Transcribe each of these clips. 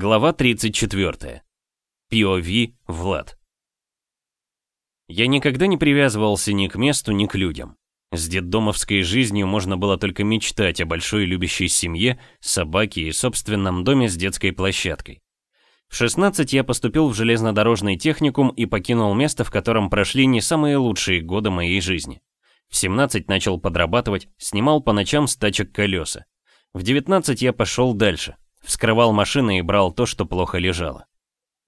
Глава 34. POV Влад. Я никогда не привязывался ни к месту, ни к людям. С детдомовской жизнью можно было только мечтать о большой любящей семье, собаке и собственном доме с детской площадкой. В 16 я поступил в железнодорожный техникум и покинул место, в котором прошли не самые лучшие годы моей жизни. В 17 начал подрабатывать, снимал по ночам с тачек колеса. В 19 я пошел дальше, Вскрывал машины и брал то, что плохо лежало.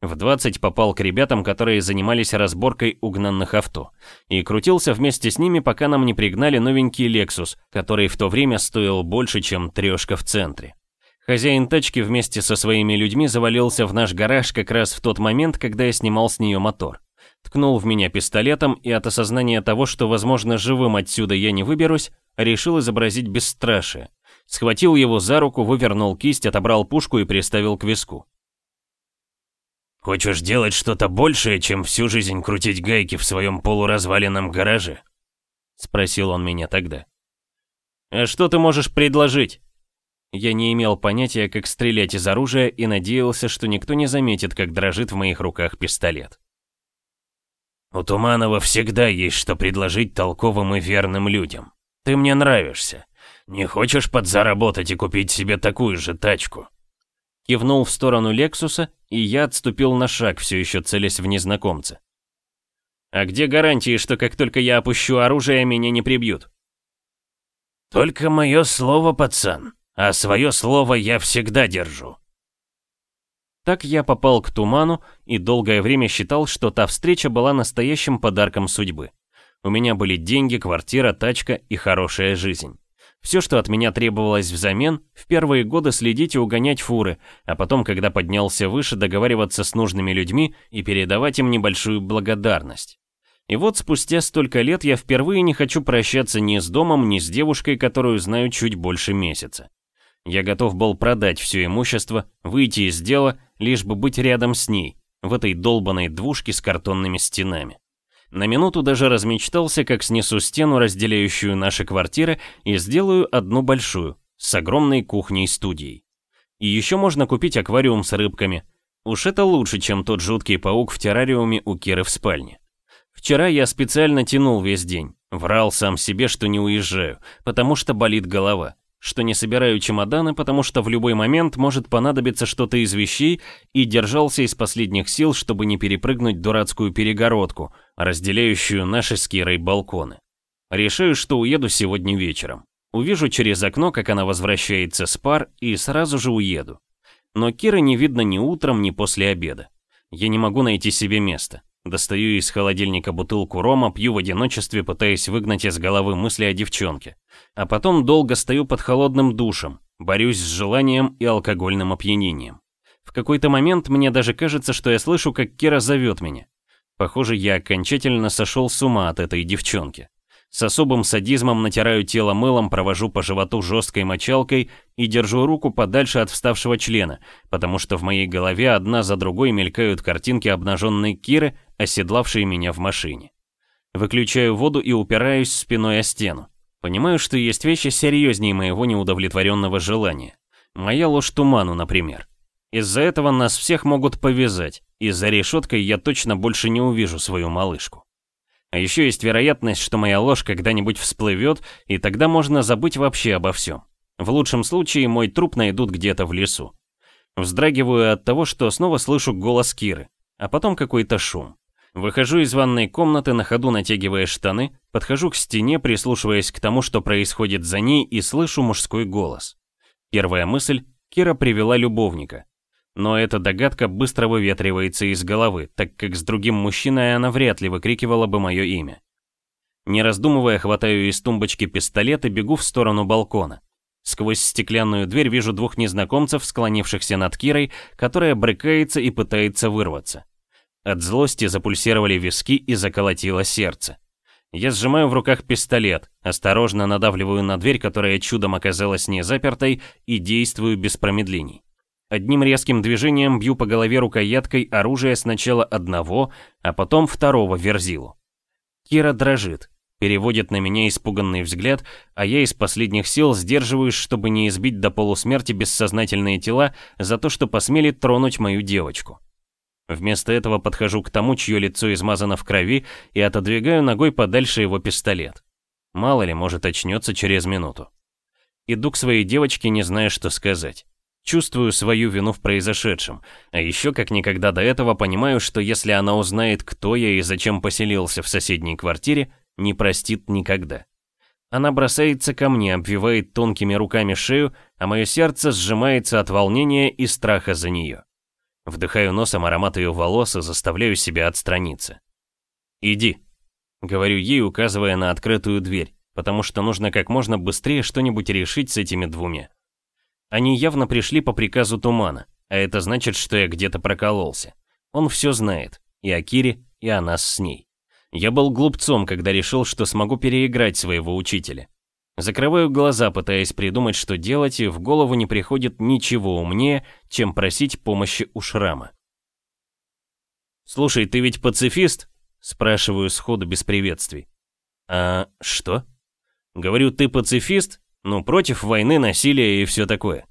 В 20 попал к ребятам, которые занимались разборкой угнанных авто, и крутился вместе с ними, пока нам не пригнали новенький Lexus, который в то время стоил больше, чем трешка в центре. Хозяин тачки вместе со своими людьми завалился в наш гараж как раз в тот момент, когда я снимал с нее мотор. Ткнул в меня пистолетом и от осознания того, что, возможно, живым отсюда я не выберусь, решил изобразить бесстрашие. Схватил его за руку, вывернул кисть, отобрал пушку и приставил к виску. «Хочешь делать что-то большее, чем всю жизнь крутить гайки в своем полуразваленном гараже?» Спросил он меня тогда. «А что ты можешь предложить?» Я не имел понятия, как стрелять из оружия и надеялся, что никто не заметит, как дрожит в моих руках пистолет. «У Туманова всегда есть что предложить толковым и верным людям. Ты мне нравишься. «Не хочешь подзаработать и купить себе такую же тачку?» Кивнул в сторону Лексуса, и я отступил на шаг, все еще целясь в незнакомца. «А где гарантии, что как только я опущу оружие, меня не прибьют?» «Только мое слово, пацан, а свое слово я всегда держу». Так я попал к Туману и долгое время считал, что та встреча была настоящим подарком судьбы. У меня были деньги, квартира, тачка и хорошая жизнь. Все, что от меня требовалось взамен, в первые годы следить и угонять фуры, а потом, когда поднялся выше, договариваться с нужными людьми и передавать им небольшую благодарность. И вот спустя столько лет я впервые не хочу прощаться ни с домом, ни с девушкой, которую знаю чуть больше месяца. Я готов был продать все имущество, выйти из дела, лишь бы быть рядом с ней, в этой долбанной двушке с картонными стенами. На минуту даже размечтался, как снесу стену, разделяющую наши квартиры, и сделаю одну большую, с огромной кухней-студией. И еще можно купить аквариум с рыбками. Уж это лучше, чем тот жуткий паук в террариуме у Киры в спальне. Вчера я специально тянул весь день, врал сам себе, что не уезжаю, потому что болит голова что не собираю чемоданы, потому что в любой момент может понадобиться что-то из вещей, и держался из последних сил, чтобы не перепрыгнуть дурацкую перегородку, разделяющую наши с Кирой балконы. Решаю, что уеду сегодня вечером. Увижу через окно, как она возвращается с пар, и сразу же уеду. Но Киры не видно ни утром, ни после обеда. Я не могу найти себе места. Достаю из холодильника бутылку рома, пью в одиночестве, пытаясь выгнать из головы мысли о девчонке. А потом долго стою под холодным душем, борюсь с желанием и алкогольным опьянением. В какой-то момент мне даже кажется, что я слышу, как Кира зовет меня. Похоже, я окончательно сошел с ума от этой девчонки. С особым садизмом натираю тело мылом, провожу по животу жесткой мочалкой и держу руку подальше от вставшего члена, потому что в моей голове одна за другой мелькают картинки обнаженной Киры, оседлавшей меня в машине. Выключаю воду и упираюсь спиной о стену. Понимаю, что есть вещи серьезнее моего неудовлетворенного желания. Моя ложь туману, например. Из-за этого нас всех могут повязать, и за решеткой я точно больше не увижу свою малышку. А еще есть вероятность, что моя ложь когда-нибудь всплывет, и тогда можно забыть вообще обо всем. В лучшем случае мой труп найдут где-то в лесу. Вздрагиваю от того, что снова слышу голос Киры, а потом какой-то шум. Выхожу из ванной комнаты, на ходу натягивая штаны, подхожу к стене, прислушиваясь к тому, что происходит за ней, и слышу мужской голос. Первая мысль — Кира привела любовника. Но эта догадка быстро выветривается из головы, так как с другим мужчиной она вряд ли выкрикивала бы мое имя. Не раздумывая, хватаю из тумбочки пистолет и бегу в сторону балкона. Сквозь стеклянную дверь вижу двух незнакомцев, склонившихся над Кирой, которая брыкается и пытается вырваться. От злости запульсировали виски и заколотило сердце. Я сжимаю в руках пистолет, осторожно надавливаю на дверь, которая чудом оказалась не запертой, и действую без промедлений. Одним резким движением бью по голове рукояткой оружия сначала одного, а потом второго верзилу. Кира дрожит. Переводит на меня испуганный взгляд, а я из последних сил сдерживаюсь, чтобы не избить до полусмерти бессознательные тела за то, что посмели тронуть мою девочку. Вместо этого подхожу к тому, чье лицо измазано в крови, и отодвигаю ногой подальше его пистолет. Мало ли, может очнется через минуту. Иду к своей девочке, не зная, что сказать. Чувствую свою вину в произошедшем, а еще как никогда до этого понимаю, что если она узнает, кто я и зачем поселился в соседней квартире, не простит никогда. Она бросается ко мне, обвивает тонкими руками шею, а мое сердце сжимается от волнения и страха за нее. Вдыхаю носом аромат ее волос и заставляю себя отстраниться. «Иди», — говорю ей, указывая на открытую дверь, потому что нужно как можно быстрее что-нибудь решить с этими двумя. Они явно пришли по приказу Тумана, а это значит, что я где-то прокололся. Он все знает, и о Кире, и о нас с ней. Я был глупцом, когда решил, что смогу переиграть своего учителя. Закрываю глаза, пытаясь придумать, что делать, и в голову не приходит ничего умнее, чем просить помощи у Шрама. «Слушай, ты ведь пацифист?» Спрашиваю сходу без приветствий. «А что?» «Говорю, ты пацифист? Ну, против войны, насилия и все такое».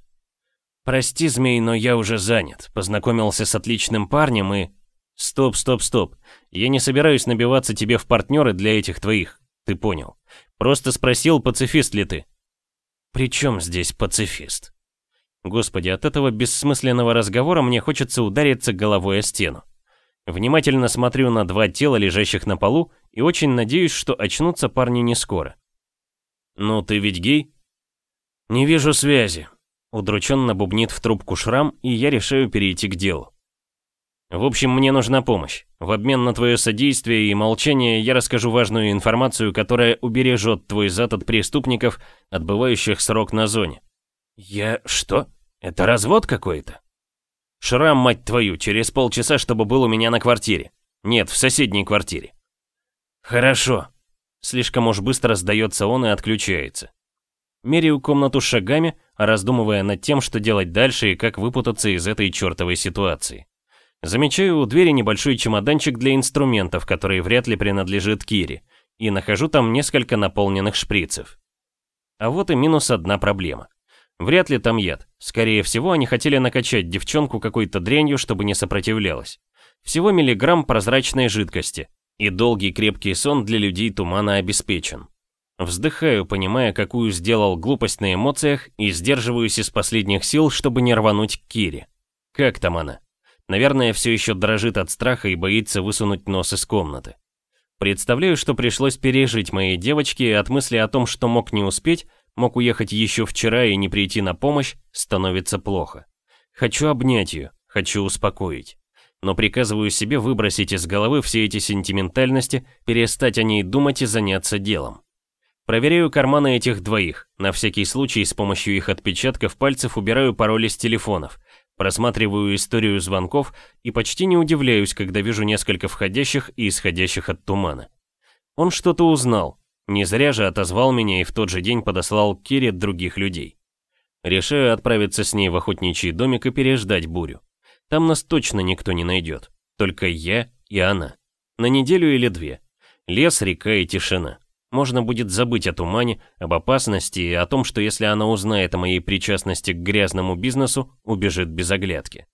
«Прости, змей, но я уже занят. Познакомился с отличным парнем и...» «Стоп, стоп, стоп. Я не собираюсь набиваться тебе в партнеры для этих твоих. Ты понял. Просто спросил, пацифист ли ты». «При чем здесь пацифист?» Господи, от этого бессмысленного разговора мне хочется удариться головой о стену. Внимательно смотрю на два тела, лежащих на полу, и очень надеюсь, что очнутся парни не скоро. «Ну, ты ведь гей?» «Не вижу связи», — удрученно бубнит в трубку шрам, и я решаю перейти к делу. В общем, мне нужна помощь. В обмен на твое содействие и молчание я расскажу важную информацию, которая убережет твой зад от преступников, отбывающих срок на зоне. Я... что? Это развод какой-то? Шрам, мать твою, через полчаса, чтобы был у меня на квартире. Нет, в соседней квартире. Хорошо. Слишком уж быстро сдается он и отключается. Меряю комнату шагами, раздумывая над тем, что делать дальше и как выпутаться из этой чертовой ситуации. Замечаю у двери небольшой чемоданчик для инструментов, который вряд ли принадлежит Кире, и нахожу там несколько наполненных шприцев. А вот и минус одна проблема. Вряд ли там яд. Скорее всего, они хотели накачать девчонку какой-то дрянью, чтобы не сопротивлялась. Всего миллиграмм прозрачной жидкости, и долгий крепкий сон для людей тумана обеспечен. Вздыхаю, понимая, какую сделал глупость на эмоциях, и сдерживаюсь из последних сил, чтобы не рвануть к Кире. Как там она? Наверное, все еще дрожит от страха и боится высунуть нос из комнаты. Представляю, что пришлось пережить моей девочке, от мысли о том, что мог не успеть, мог уехать еще вчера и не прийти на помощь, становится плохо. Хочу обнять ее, хочу успокоить. Но приказываю себе выбросить из головы все эти сентиментальности, перестать о ней думать и заняться делом. Проверяю карманы этих двоих, на всякий случай с помощью их отпечатков пальцев убираю пароли с телефонов, Просматриваю историю звонков и почти не удивляюсь, когда вижу несколько входящих и исходящих от тумана. Он что-то узнал. Не зря же отозвал меня и в тот же день подослал Кире других людей. Решаю отправиться с ней в охотничий домик и переждать бурю. Там нас точно никто не найдет. Только я и она. На неделю или две. Лес, река и тишина. Можно будет забыть о тумане, об опасности и о том, что если она узнает о моей причастности к грязному бизнесу, убежит без оглядки.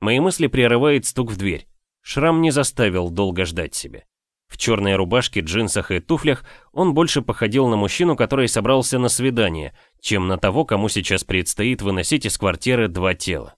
Мои мысли прерывает стук в дверь. Шрам не заставил долго ждать себя. В черной рубашке, джинсах и туфлях он больше походил на мужчину, который собрался на свидание, чем на того, кому сейчас предстоит выносить из квартиры два тела.